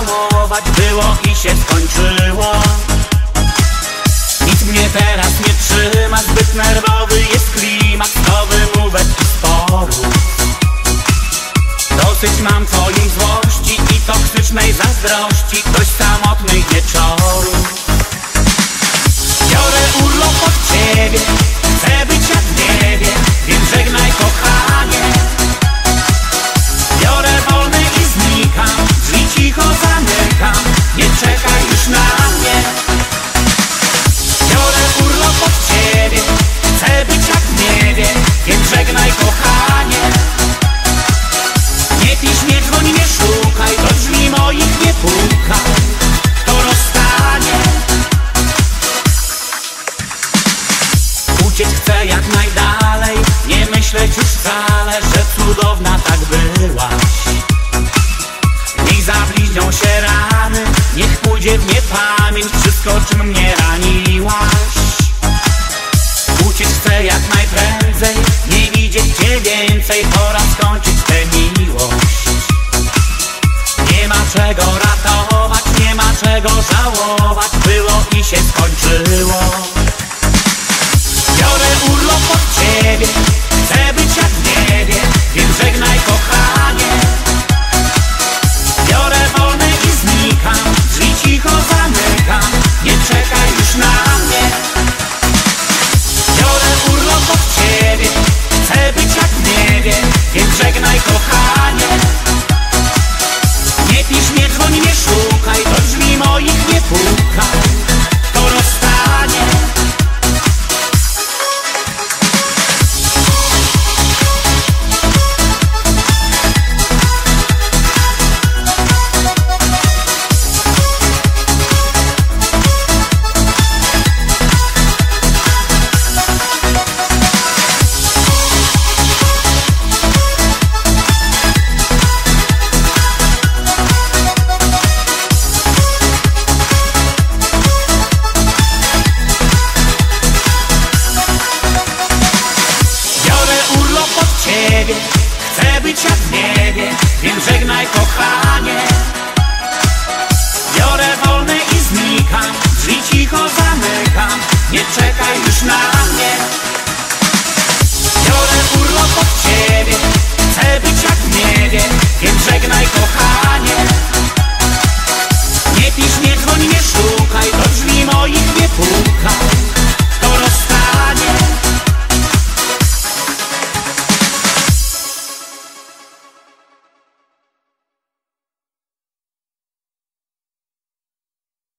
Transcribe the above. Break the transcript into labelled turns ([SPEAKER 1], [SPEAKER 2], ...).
[SPEAKER 1] Było i się skończyło. Nic mnie teraz nie trzyma Zbyt nerwowy jest klimat Do wymówek i Dosyć mam twojej złości i toksycznej zazdrości Dość samotnych wieczorów Biorę Nie myśleć już wcale Że cudowna tak byłaś Niech zabliźnią się rany Niech pójdzie w niepamięć Wszystko czym mnie raniłaś. Uciec chcę jak najprędzej Nie widzieć cię więcej Pora skończyć tę miłość. Nie ma czego ratować Nie ma czego żałować Chcę być jak w niebie, więc żegnaj kochanie.